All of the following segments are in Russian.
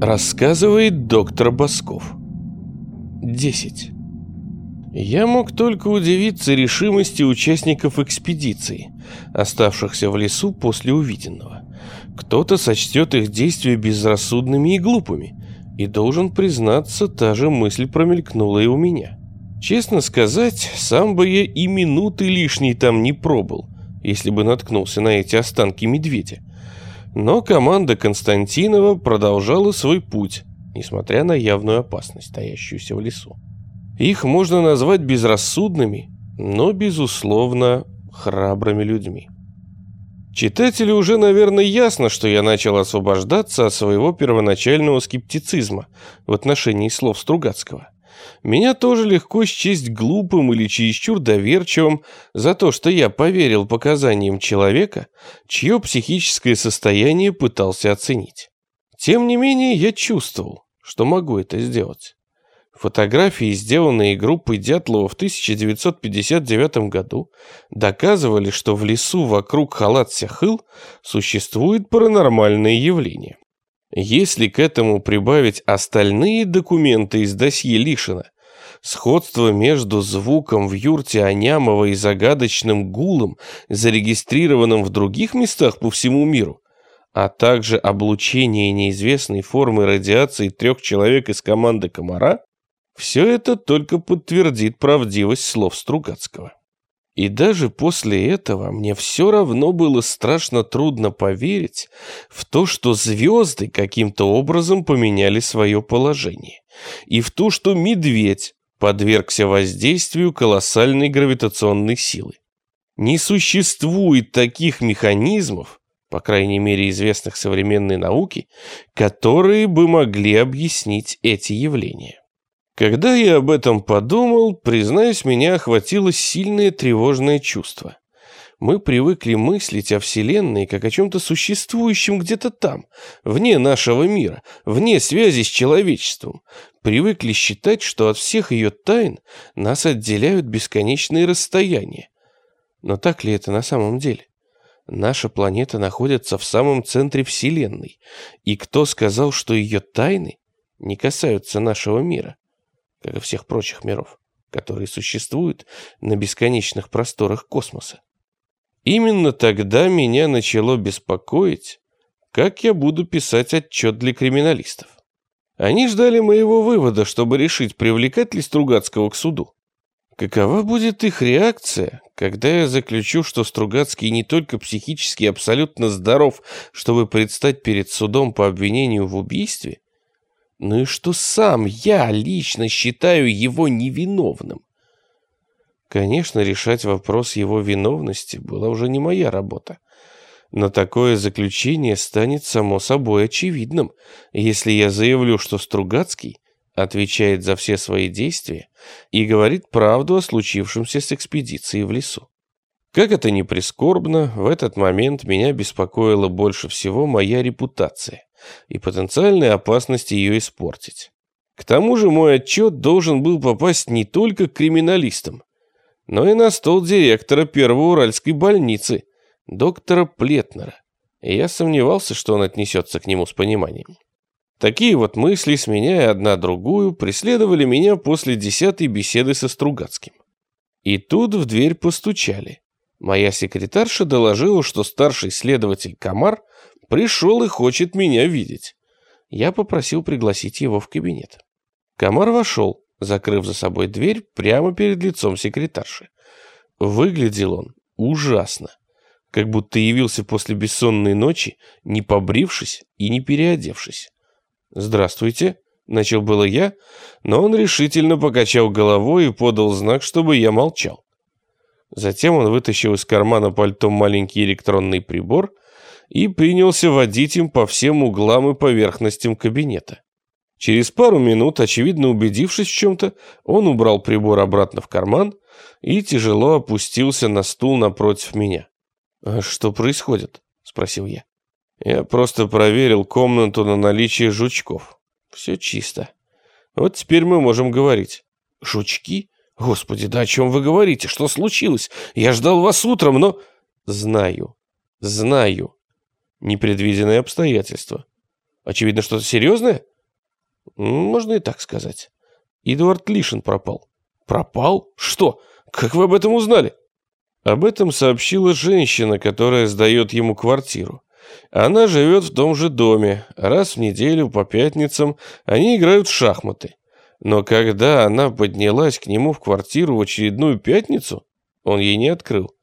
Рассказывает доктор Басков. 10. Я мог только удивиться решимости участников экспедиции, оставшихся в лесу после увиденного. Кто-то сочтет их действия безрассудными и глупыми, и должен признаться, та же мысль промелькнула и у меня. Честно сказать, сам бы я и минуты лишней там не пробыл, если бы наткнулся на эти останки медведя. Но команда Константинова продолжала свой путь, несмотря на явную опасность, стоящуюся в лесу. Их можно назвать безрассудными, но, безусловно, храбрыми людьми. Читателю уже, наверное, ясно, что я начал освобождаться от своего первоначального скептицизма в отношении слов Стругацкого. Меня тоже легко счесть глупым или чересчур доверчивым за то, что я поверил показаниям человека, чье психическое состояние пытался оценить. Тем не менее, я чувствовал, что могу это сделать. Фотографии, сделанные группой Дятлова в 1959 году, доказывали, что в лесу вокруг Халат-Сяхыл существует паранормальное явление. Если к этому прибавить остальные документы из досье Лишина, сходство между звуком в юрте Анямова и загадочным гулом, зарегистрированным в других местах по всему миру, а также облучение неизвестной формы радиации трех человек из команды «Комара», все это только подтвердит правдивость слов Стругацкого. И даже после этого мне все равно было страшно трудно поверить в то, что звезды каким-то образом поменяли свое положение, и в то, что медведь подвергся воздействию колоссальной гравитационной силы. Не существует таких механизмов, по крайней мере известных современной науке, которые бы могли объяснить эти явления. Когда я об этом подумал, признаюсь, меня охватило сильное тревожное чувство. Мы привыкли мыслить о Вселенной как о чем-то существующем где-то там, вне нашего мира, вне связи с человечеством. Привыкли считать, что от всех ее тайн нас отделяют бесконечные расстояния. Но так ли это на самом деле? Наша планета находится в самом центре Вселенной, и кто сказал, что ее тайны не касаются нашего мира? Как и всех прочих миров, которые существуют на бесконечных просторах космоса. Именно тогда меня начало беспокоить, как я буду писать отчет для криминалистов. Они ждали моего вывода, чтобы решить, привлекать ли Стругацкого к суду. Какова будет их реакция, когда я заключу, что Стругацкий не только психически абсолютно здоров, чтобы предстать перед судом по обвинению в убийстве, ну и что сам я лично считаю его невиновным. Конечно, решать вопрос его виновности была уже не моя работа. Но такое заключение станет само собой очевидным, если я заявлю, что Стругацкий отвечает за все свои действия и говорит правду о случившемся с экспедицией в лесу. Как это ни прискорбно, в этот момент меня беспокоила больше всего моя репутация и потенциальная опасность ее испортить. К тому же мой отчет должен был попасть не только к криминалистам, но и на стол директора Первой Уральской больницы, доктора Плетнера, и я сомневался, что он отнесется к нему с пониманием. Такие вот мысли, сменяя одна другую, преследовали меня после десятой беседы со Стругацким. И тут в дверь постучали. Моя секретарша доложила, что старший следователь Комар Пришел и хочет меня видеть. Я попросил пригласить его в кабинет. Комар вошел, закрыв за собой дверь прямо перед лицом секретарши. Выглядел он ужасно, как будто явился после бессонной ночи, не побрившись и не переодевшись. «Здравствуйте», — начал было я, но он решительно покачал головой и подал знак, чтобы я молчал. Затем он вытащил из кармана пальто маленький электронный прибор и принялся водить им по всем углам и поверхностям кабинета. Через пару минут, очевидно убедившись в чем-то, он убрал прибор обратно в карман и тяжело опустился на стул напротив меня. «А что происходит?» – спросил я. Я просто проверил комнату на наличие жучков. Все чисто. Вот теперь мы можем говорить. Жучки? Господи, да о чем вы говорите? Что случилось? Я ждал вас утром, но... Знаю. Знаю непредвиденные обстоятельства. Очевидно, что-то серьезное? Можно и так сказать. Эдуард Лишин пропал. Пропал? Что? Как вы об этом узнали? Об этом сообщила женщина, которая сдает ему квартиру. Она живет в том же доме. Раз в неделю по пятницам они играют в шахматы. Но когда она поднялась к нему в квартиру в очередную пятницу, он ей не открыл.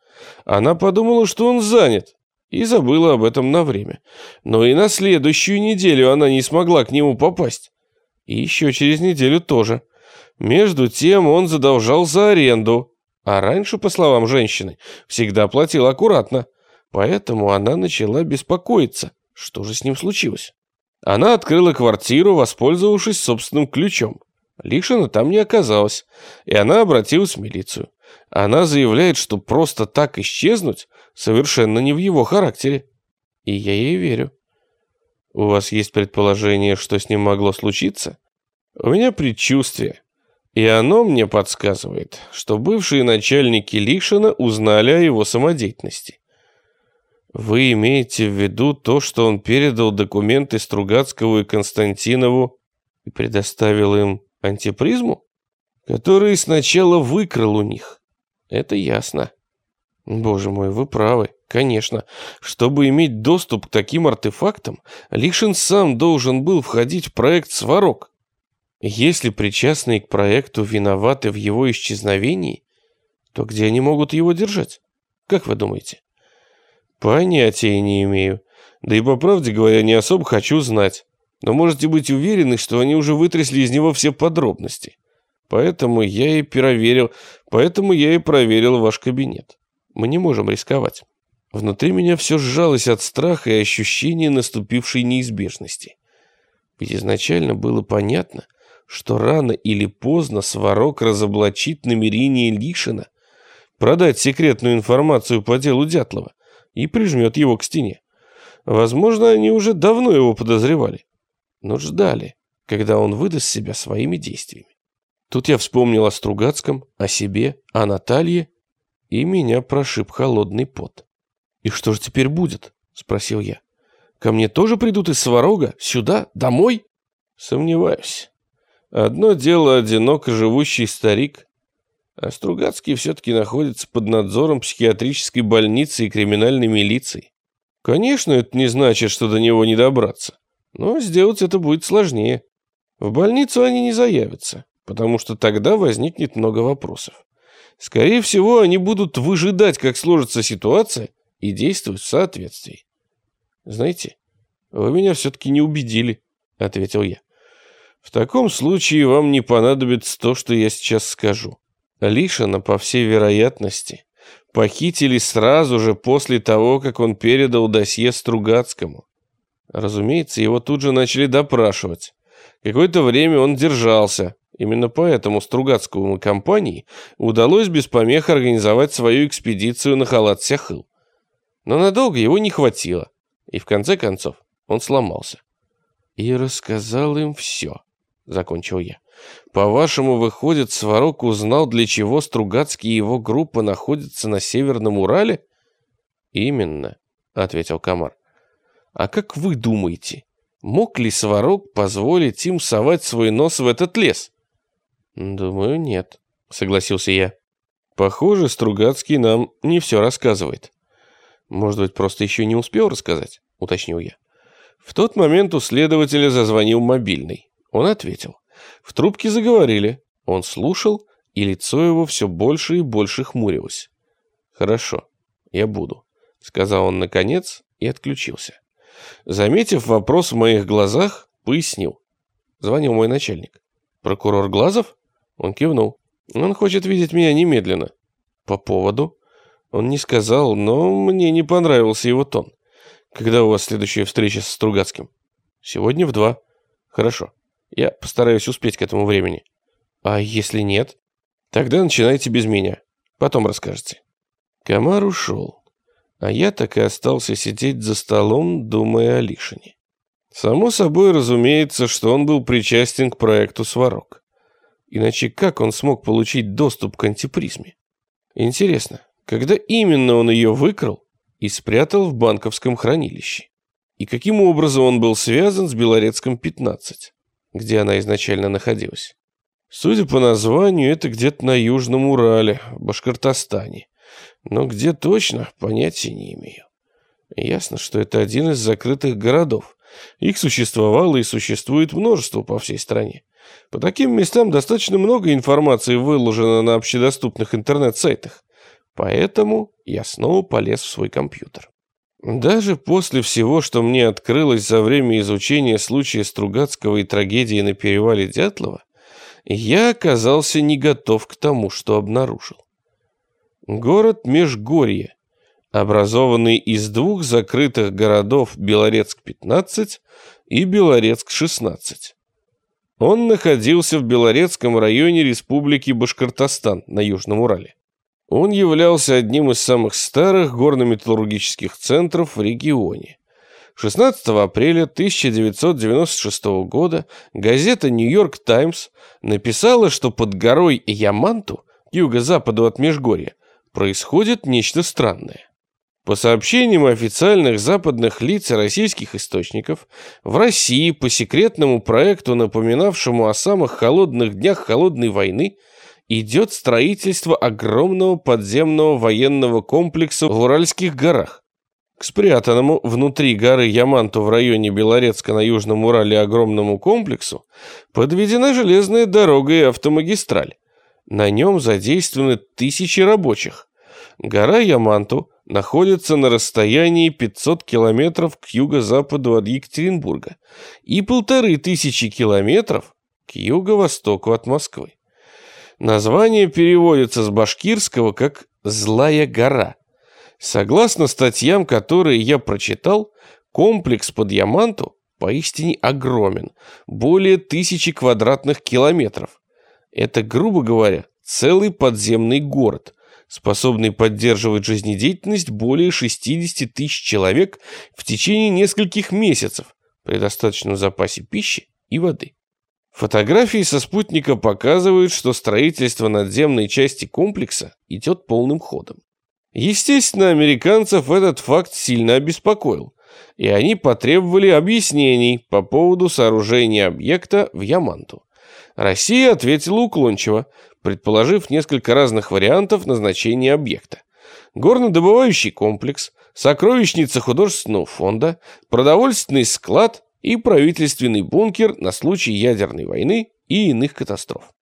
Она подумала, что он занят, и забыла об этом на время. Но и на следующую неделю она не смогла к нему попасть. И еще через неделю тоже. Между тем он задолжал за аренду, а раньше, по словам женщины, всегда платил аккуратно. Поэтому она начала беспокоиться, что же с ним случилось. Она открыла квартиру, воспользовавшись собственным ключом. Лишина там не оказалось, и она обратилась в милицию. Она заявляет, что просто так исчезнуть совершенно не в его характере. И я ей верю. У вас есть предположение, что с ним могло случиться? У меня предчувствие. И оно мне подсказывает, что бывшие начальники Лишина узнали о его самодеятельности. Вы имеете в виду то, что он передал документы Стругацкому и Константинову и предоставил им антипризму? Который сначала выкрал у них. Это ясно. Боже мой, вы правы. Конечно. Чтобы иметь доступ к таким артефактам, Лишин сам должен был входить в проект «Сварог». Если причастные к проекту виноваты в его исчезновении, то где они могут его держать? Как вы думаете? Понятия не имею. Да и по правде говоря, не особо хочу знать. Но можете быть уверены, что они уже вытрясли из него все подробности. Поэтому я и проверил, поэтому я и проверил ваш кабинет. Мы не можем рисковать. Внутри меня все сжалось от страха и ощущения наступившей неизбежности. Ведь изначально было понятно, что рано или поздно Сварог разоблачит намерение Лишина продать секретную информацию по делу Дятлова и прижмет его к стене. Возможно, они уже давно его подозревали, но ждали, когда он выдаст себя своими действиями. Тут я вспомнил о Стругацком, о себе, о Наталье, и меня прошиб холодный пот. «И что же теперь будет?» — спросил я. «Ко мне тоже придут из Сварога? Сюда? Домой?» «Сомневаюсь. Одно дело одиноко живущий старик, а Стругацкий все-таки находится под надзором психиатрической больницы и криминальной милиции. Конечно, это не значит, что до него не добраться, но сделать это будет сложнее. В больницу они не заявятся, потому что тогда возникнет много вопросов. Скорее всего, они будут выжидать, как сложится ситуация, и действовать в соответствии. «Знаете, вы меня все-таки не убедили», — ответил я. В таком случае вам не понадобится то, что я сейчас скажу. Лишина, по всей вероятности, похитили сразу же после того, как он передал досье Стругацкому. Разумеется, его тут же начали допрашивать. Какое-то время он держался. Именно поэтому Стругацкому и компании удалось без помех организовать свою экспедицию на Халат-Сяхыл. Но надолго его не хватило, и в конце концов он сломался. И рассказал им все закончил я. По-вашему, выходит, Сварог узнал, для чего Стругацкий и его группа находятся на Северном Урале? Именно, ответил Комар. А как вы думаете, мог ли Сварог позволить им совать свой нос в этот лес? Думаю, нет, согласился я. Похоже, Стругацкий нам не все рассказывает. Может быть, просто еще не успел рассказать, уточнил я. В тот момент у следователя зазвонил мобильный. Он ответил. В трубке заговорили. Он слушал, и лицо его все больше и больше хмурилось. «Хорошо, я буду», — сказал он наконец и отключился. Заметив вопрос в моих глазах, пояснил. Звонил мой начальник. «Прокурор Глазов?» Он кивнул. «Он хочет видеть меня немедленно». «По поводу?» Он не сказал, но мне не понравился его тон. «Когда у вас следующая встреча с Стругацким?» «Сегодня в два». «Хорошо. Я постараюсь успеть к этому времени. А если нет? Тогда начинайте без меня. Потом расскажете. Комар ушел. А я так и остался сидеть за столом, думая о Лишине. Само собой разумеется, что он был причастен к проекту «Сварог». Иначе как он смог получить доступ к антипризме? Интересно, когда именно он ее выкрал и спрятал в банковском хранилище? И каким образом он был связан с Белорецком 15? где она изначально находилась. Судя по названию, это где-то на Южном Урале, в Башкортостане. Но где точно, понятия не имею. Ясно, что это один из закрытых городов. Их существовало и существует множество по всей стране. По таким местам достаточно много информации выложено на общедоступных интернет-сайтах. Поэтому я снова полез в свой компьютер. Даже после всего, что мне открылось за время изучения случая Стругацкого и трагедии на перевале Дятлова, я оказался не готов к тому, что обнаружил. Город Межгорье, образованный из двух закрытых городов Белорецк-15 и Белорецк-16. Он находился в Белорецком районе Республики Башкортостан на Южном Урале. Он являлся одним из самых старых горно-металлургических центров в регионе. 16 апреля 1996 года газета «Нью-Йорк Таймс» написала, что под горой Яманту, юго-западу от Межгорья, происходит нечто странное. По сообщениям официальных западных лиц и российских источников, в России по секретному проекту, напоминавшему о самых холодных днях холодной войны, идет строительство огромного подземного военного комплекса в Уральских горах. К спрятанному внутри горы Яманту в районе Белорецка на Южном Урале огромному комплексу подведена железная дорога и автомагистраль. На нем задействованы тысячи рабочих. Гора Яманту находится на расстоянии 500 километров к юго-западу от Екатеринбурга и полторы тысячи километров к юго-востоку от Москвы. Название переводится с башкирского как «злая гора». Согласно статьям, которые я прочитал, комплекс под Яманту поистине огромен, более тысячи квадратных километров. Это, грубо говоря, целый подземный город, способный поддерживать жизнедеятельность более 60 тысяч человек в течение нескольких месяцев при достаточном запасе пищи и воды. Фотографии со спутника показывают, что строительство надземной части комплекса идет полным ходом. Естественно, американцев этот факт сильно обеспокоил, и они потребовали объяснений по поводу сооружения объекта в Яманту. Россия ответила уклончиво, предположив несколько разных вариантов назначения объекта. Горнодобывающий комплекс, сокровищница художественного фонда, продовольственный склад и правительственный бункер на случай ядерной войны и иных катастроф.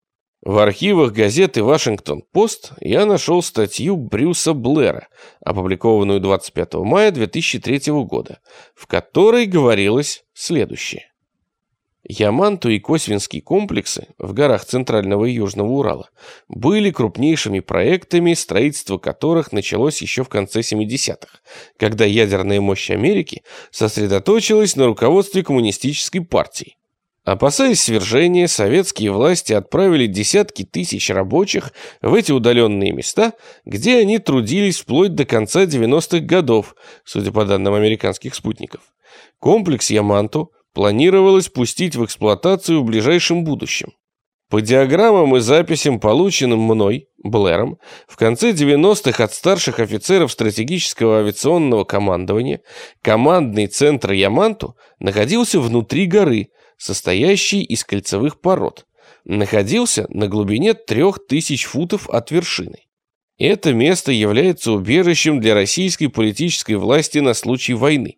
В архивах газеты «Вашингтон-Пост» я нашел статью Брюса Блэра, опубликованную 25 мая 2003 года, в которой говорилось следующее. Яманту и Косвинский комплексы в горах Центрального и Южного Урала были крупнейшими проектами, строительство которых началось еще в конце 70-х, когда ядерная мощь Америки сосредоточилась на руководстве коммунистической партии. Опасаясь свержения, советские власти отправили десятки тысяч рабочих в эти удаленные места, где они трудились вплоть до конца 90-х годов, судя по данным американских спутников. Комплекс Яманту планировалось пустить в эксплуатацию в ближайшем будущем. По диаграммам и записям, полученным мной, Блэром, в конце 90-х от старших офицеров стратегического авиационного командования, командный центр Яманту находился внутри горы, состоящей из кольцевых пород. Находился на глубине 3000 футов от вершины. Это место является убежищем для российской политической власти на случай войны.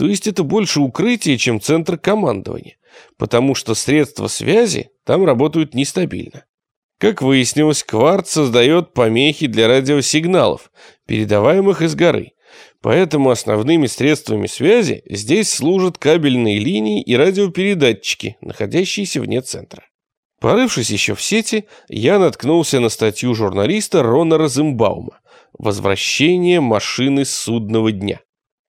То есть это больше укрытие, чем центр командования, потому что средства связи там работают нестабильно. Как выяснилось, кварц создает помехи для радиосигналов, передаваемых из горы. Поэтому основными средствами связи здесь служат кабельные линии и радиопередатчики, находящиеся вне центра. Порывшись еще в сети, я наткнулся на статью журналиста Рона Розенбаума «Возвращение машины судного дня».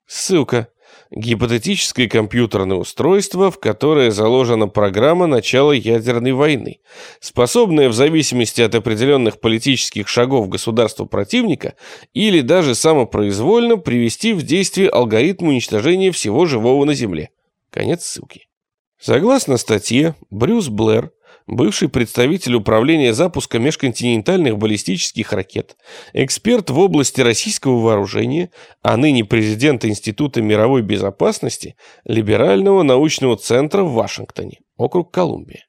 Ссылка гипотетическое компьютерное устройство, в которое заложена программа начала ядерной войны, способная в зависимости от определенных политических шагов государства противника или даже самопроизвольно привести в действие алгоритм уничтожения всего живого на Земле. Конец ссылки. Согласно статье, Брюс Блэр бывший представитель управления запуска межконтинентальных баллистических ракет, эксперт в области российского вооружения, а ныне президент Института мировой безопасности Либерального научного центра в Вашингтоне, округ Колумбия.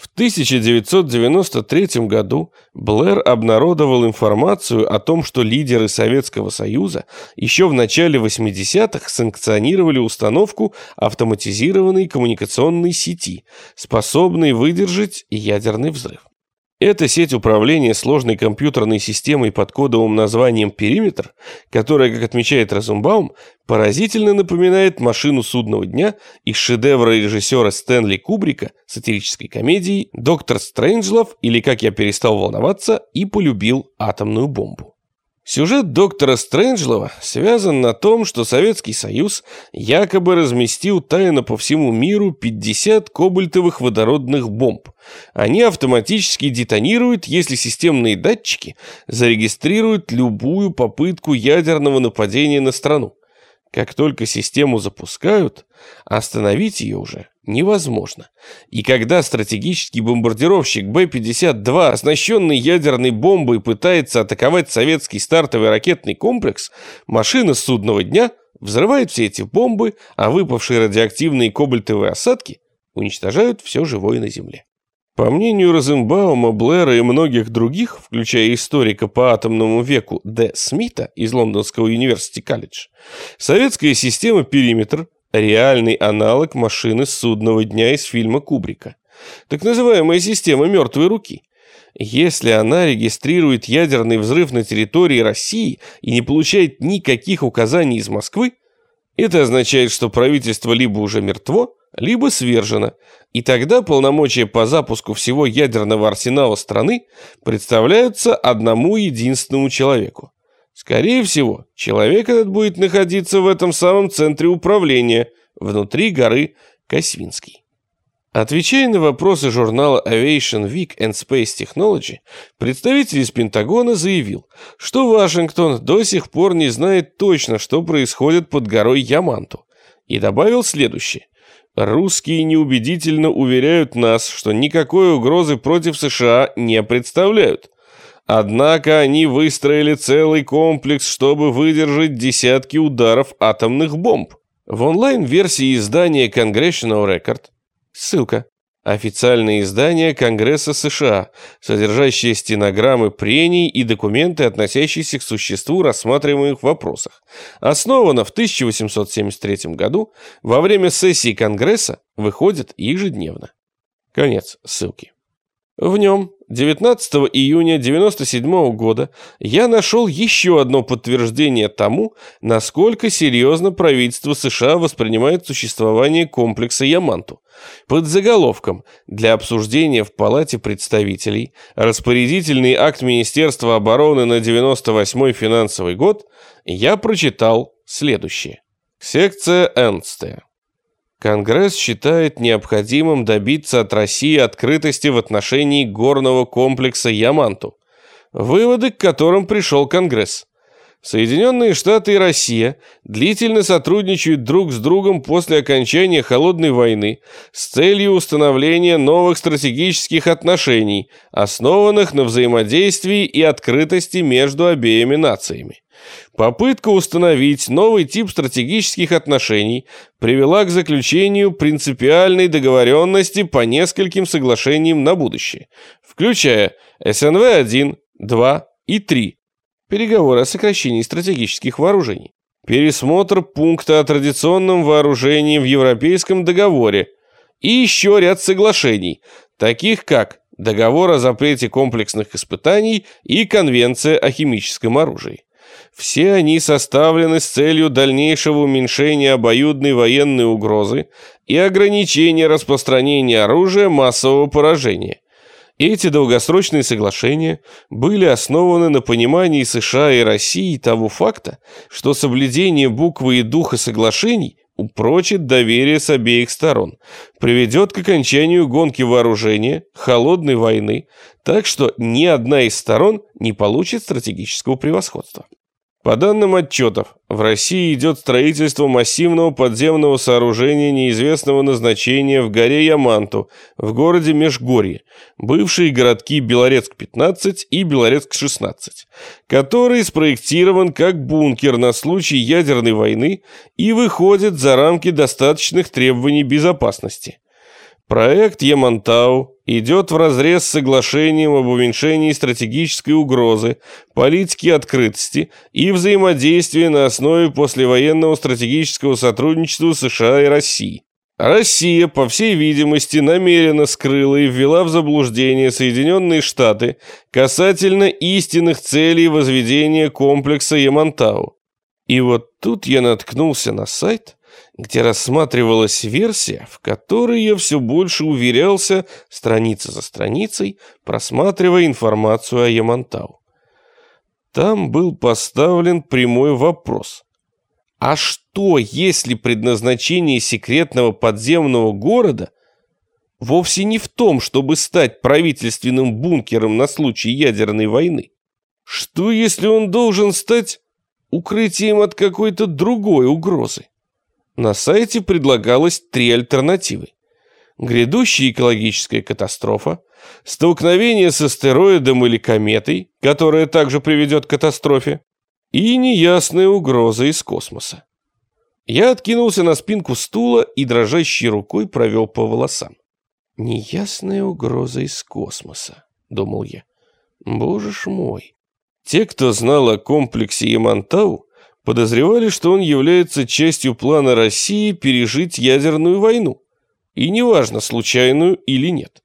В 1993 году Блэр обнародовал информацию о том, что лидеры Советского Союза еще в начале 80-х санкционировали установку автоматизированной коммуникационной сети, способной выдержать ядерный взрыв. Эта сеть управления сложной компьютерной системой под кодовым названием «Периметр», которая, как отмечает Розенбаум, поразительно напоминает машину судного дня из шедевра режиссера Стэнли Кубрика сатирической комедии «Доктор Стрэнджлов» или «Как я перестал волноваться и полюбил атомную бомбу». Сюжет доктора Стрэнджлова связан на том, что Советский Союз якобы разместил тайно по всему миру 50 кобальтовых водородных бомб. Они автоматически детонируют, если системные датчики зарегистрируют любую попытку ядерного нападения на страну. Как только систему запускают, остановить ее уже невозможно. И когда стратегический бомбардировщик Б-52, оснащенный ядерной бомбой, пытается атаковать советский стартовый ракетный комплекс, машина судного дня взрывает все эти бомбы, а выпавшие радиоактивные кобальтовые осадки уничтожают все живое на Земле. По мнению Розенбаума, Блэра и многих других, включая историка по атомному веку Д. Смита из Лондонского университета колледж, советская система «Периметр» — реальный аналог машины судного дня из фильма Кубрика. Так называемая система мертвой руки. Если она регистрирует ядерный взрыв на территории России и не получает никаких указаний из Москвы, это означает, что правительство либо уже мертво, либо свержена, и тогда полномочия по запуску всего ядерного арсенала страны представляются одному единственному человеку. Скорее всего, человек этот будет находиться в этом самом центре управления, внутри горы Косвинский. Отвечая на вопросы журнала Aviation Week and Space Technology, представитель из Пентагона заявил, что Вашингтон до сих пор не знает точно, что происходит под горой Яманту, и добавил следующее. Русские неубедительно уверяют нас, что никакой угрозы против США не представляют. Однако они выстроили целый комплекс, чтобы выдержать десятки ударов атомных бомб. В онлайн-версии издания Congressional Record ссылка Официальное издание Конгресса США, содержащее стенограммы прений и документы, относящиеся к существу рассматриваемых вопросах, основано в 1873 году, во время сессии Конгресса выходит ежедневно. Конец ссылки. В нем 19 июня 1997 года я нашел еще одно подтверждение тому, насколько серьезно правительство США воспринимает существование комплекса Яманту. Под заголовком «Для обсуждения в Палате представителей распорядительный акт Министерства обороны на 98 финансовый год» я прочитал следующее. Секция Энстея. Конгресс считает необходимым добиться от России открытости в отношении горного комплекса Яманту, выводы к которым пришел Конгресс. Соединенные Штаты и Россия длительно сотрудничают друг с другом после окончания Холодной войны с целью установления новых стратегических отношений, основанных на взаимодействии и открытости между обеими нациями. Попытка установить новый тип стратегических отношений привела к заключению принципиальной договоренности по нескольким соглашениям на будущее, включая СНВ-1, 2 и 3, переговоры о сокращении стратегических вооружений, пересмотр пункта о традиционном вооружении в Европейском договоре и еще ряд соглашений, таких как Договор о запрете комплексных испытаний и Конвенция о химическом оружии. Все они составлены с целью дальнейшего уменьшения обоюдной военной угрозы и ограничения распространения оружия массового поражения. Эти долгосрочные соглашения были основаны на понимании США и России того факта, что соблюдение буквы и духа соглашений упрочит доверие с обеих сторон, приведет к окончанию гонки вооружения, холодной войны, так что ни одна из сторон не получит стратегического превосходства. По данным отчетов, в России идет строительство массивного подземного сооружения неизвестного назначения в горе Яманту, в городе Межгорье, бывшие городки Белорецк-15 и Белорецк-16, который спроектирован как бункер на случай ядерной войны и выходит за рамки достаточных требований безопасности. Проект Ямантау идет вразрез с соглашением об уменьшении стратегической угрозы, политики открытости и взаимодействия на основе послевоенного стратегического сотрудничества США и России. Россия, по всей видимости, намеренно скрыла и ввела в заблуждение Соединенные Штаты касательно истинных целей возведения комплекса Ямантау. И вот тут я наткнулся на сайт – где рассматривалась версия, в которой я все больше уверялся страница за страницей, просматривая информацию о Ямантау. Там был поставлен прямой вопрос. А что, если предназначение секретного подземного города вовсе не в том, чтобы стать правительственным бункером на случай ядерной войны? Что, если он должен стать укрытием от какой-то другой угрозы? На сайте предлагалось три альтернативы. Грядущая экологическая катастрофа, столкновение с астероидом или кометой, которая также приведет к катастрофе, и неясная угроза из космоса. Я откинулся на спинку стула и дрожащей рукой провел по волосам. «Неясная угроза из космоса», — думал я. «Боже ж мой!» Те, кто знал о комплексе Ямантау, подозревали, что он является частью плана России пережить ядерную войну. И неважно, случайную или нет.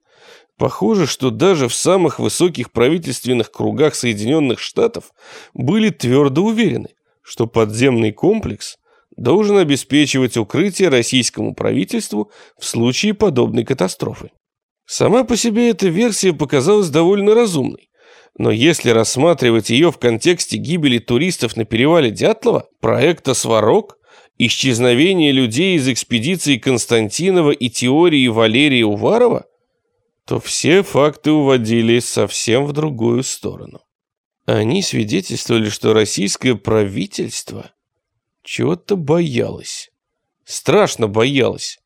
Похоже, что даже в самых высоких правительственных кругах Соединенных Штатов были твердо уверены, что подземный комплекс должен обеспечивать укрытие российскому правительству в случае подобной катастрофы. Сама по себе эта версия показалась довольно разумной, но если рассматривать ее в контексте гибели туристов на перевале Дятлова, проекта «Сварог», исчезновения людей из экспедиции Константинова и теории Валерия Уварова, то все факты уводили совсем в другую сторону. Они свидетельствовали, что российское правительство чего-то боялось. Страшно боялось.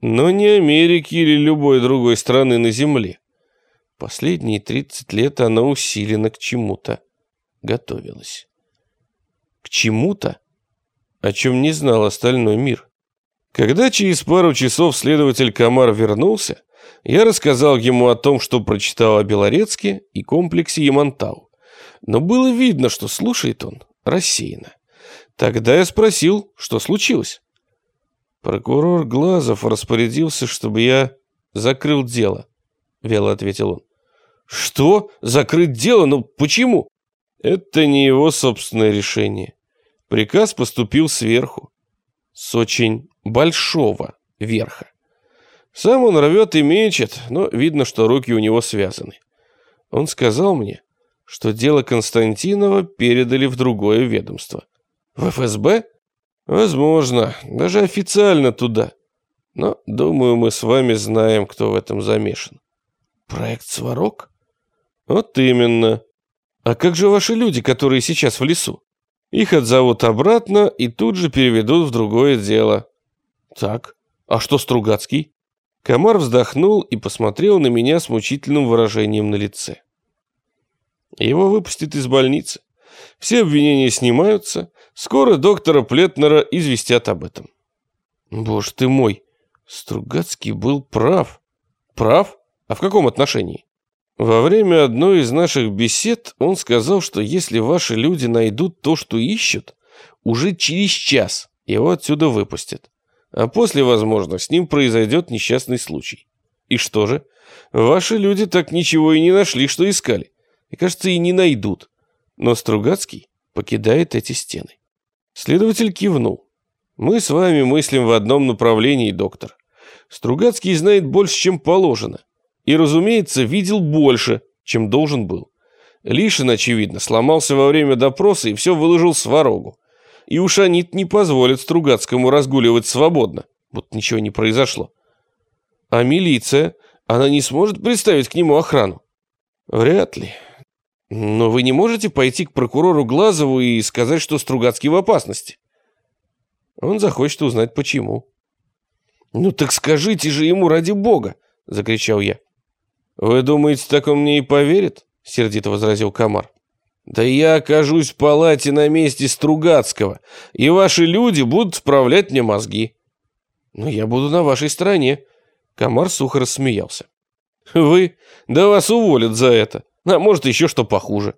Но не Америки или любой другой страны на Земле. Последние 30 лет она усиленно к чему-то готовилась. К чему-то, о чем не знал остальной мир. Когда через пару часов следователь Комар вернулся, я рассказал ему о том, что прочитал о Белорецке и комплексе Ямантау. Но было видно, что слушает он рассеянно. Тогда я спросил, что случилось. Прокурор Глазов распорядился, чтобы я закрыл дело, вяло ответил он. Что? Закрыть дело? Ну почему? Это не его собственное решение. Приказ поступил сверху. С очень большого верха. Сам он рвет и мечет, но видно, что руки у него связаны. Он сказал мне, что дело Константинова передали в другое ведомство. В ФСБ? Возможно, даже официально туда. Но, думаю, мы с вами знаем, кто в этом замешан. Проект «Сварог»? Вот именно. А как же ваши люди, которые сейчас в лесу? Их отзовут обратно и тут же переведут в другое дело. Так, а что Стругацкий? Комар вздохнул и посмотрел на меня с мучительным выражением на лице. Его выпустят из больницы. Все обвинения снимаются. Скоро доктора Плетнера известят об этом. Боже ты мой, Стругацкий был прав. Прав? А в каком отношении? Во время одной из наших бесед он сказал, что если ваши люди найдут то, что ищут, уже через час его отсюда выпустят. А после, возможно, с ним произойдет несчастный случай. И что же? Ваши люди так ничего и не нашли, что искали. И, кажется, и не найдут. Но Стругацкий покидает эти стены. Следователь кивнул. Мы с вами мыслим в одном направлении, доктор. Стругацкий знает больше, чем положено. И, разумеется, видел больше, чем должен был. Лишин, очевидно, сломался во время допроса и все выложил сварогу. И уж они не позволят Стругацкому разгуливать свободно, вот ничего не произошло. А милиция, она не сможет представить к нему охрану? Вряд ли. Но вы не можете пойти к прокурору Глазову и сказать, что Стругацкий в опасности. Он захочет узнать, почему. «Ну так скажите же ему ради бога!» — закричал я. «Вы думаете, так он мне и поверит?» — сердито возразил Комар. «Да я окажусь в палате на месте Стругацкого, и ваши люди будут вправлять мне мозги». «Но я буду на вашей стороне», — Комар сухо рассмеялся. «Вы? Да вас уволят за это, а может еще что похуже».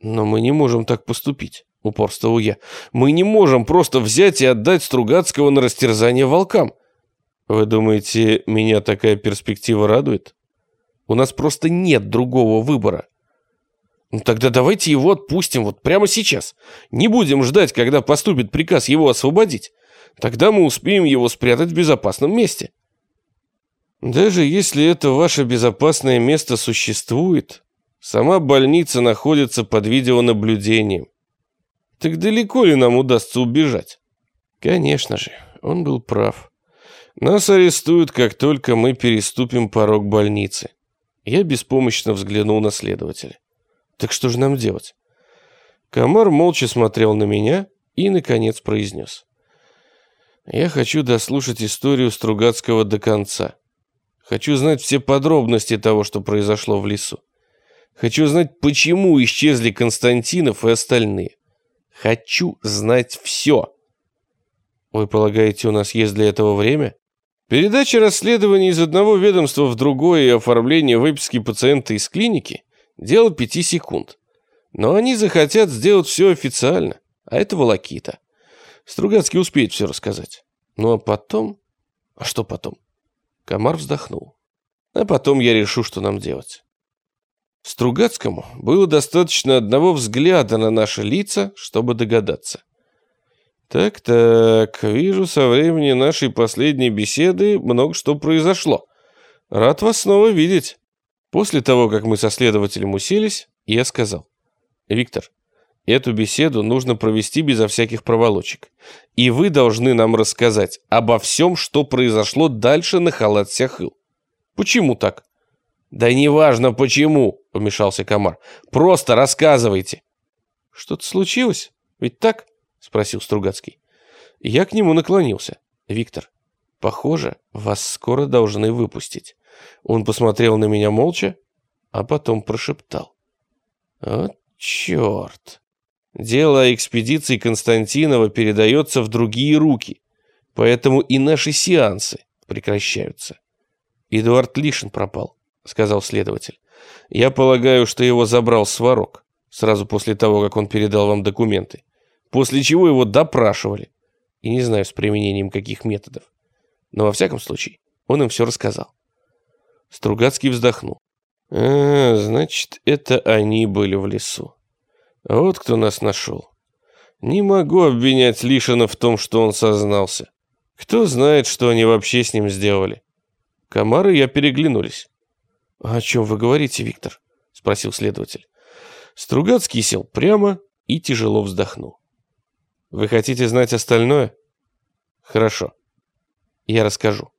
«Но мы не можем так поступить», — упорствовал я. «Мы не можем просто взять и отдать Стругацкого на растерзание волкам». «Вы думаете, меня такая перспектива радует?» У нас просто нет другого выбора. Ну тогда давайте его отпустим вот прямо сейчас. Не будем ждать, когда поступит приказ его освободить. Тогда мы успеем его спрятать в безопасном месте. Даже если это ваше безопасное место существует, сама больница находится под видеонаблюдением. Так далеко ли нам удастся убежать? Конечно же, он был прав. Нас арестуют, как только мы переступим порог больницы. Я беспомощно взглянул на следователя. Так что же нам делать? Комар молча смотрел на меня и, наконец, произнес. Я хочу дослушать историю Стругацкого до конца. Хочу знать все подробности того, что произошло в лесу. Хочу знать, почему исчезли Константинов и остальные. Хочу знать все. Вы полагаете, у нас есть для этого время? Передача расследований из одного ведомства в другое и оформление выписки пациента из клиники – дело пяти секунд. Но они захотят сделать все официально, а это волокита. Стругацкий успеет все рассказать. Ну а потом... А что потом? Комар вздохнул. А потом я решу, что нам делать. Стругацкому было достаточно одного взгляда на наши лица, чтобы догадаться – так-так, вижу, со времени нашей последней беседы много что произошло. Рад вас снова видеть. После того, как мы со следователем уселись, я сказал. Виктор, эту беседу нужно провести безо всяких проволочек. И вы должны нам рассказать обо всем, что произошло дальше на халат Сяхыл. Почему так? Да неважно почему, вмешался Комар. Просто рассказывайте. Что-то случилось? Ведь так? Спросил Стругацкий. Я к нему наклонился. Виктор, похоже, вас скоро должны выпустить. Он посмотрел на меня молча, а потом прошептал. Вот черт. Дело о экспедиции Константинова передается в другие руки, поэтому и наши сеансы прекращаются. Эдуард Лишин пропал, сказал следователь. Я полагаю, что его забрал Сварог сразу после того, как он передал вам документы после чего его допрашивали. И не знаю, с применением каких методов. Но во всяком случае, он им все рассказал. Стругацкий вздохнул. «А, значит, это они были в лесу. Вот кто нас нашел. Не могу обвинять Лишина в том, что он сознался. Кто знает, что они вообще с ним сделали?» Комары я переглянулись. «О чем вы говорите, Виктор?» — спросил следователь. Стругацкий сел прямо и тяжело вздохнул. Вы хотите знать остальное? Хорошо. Я расскажу.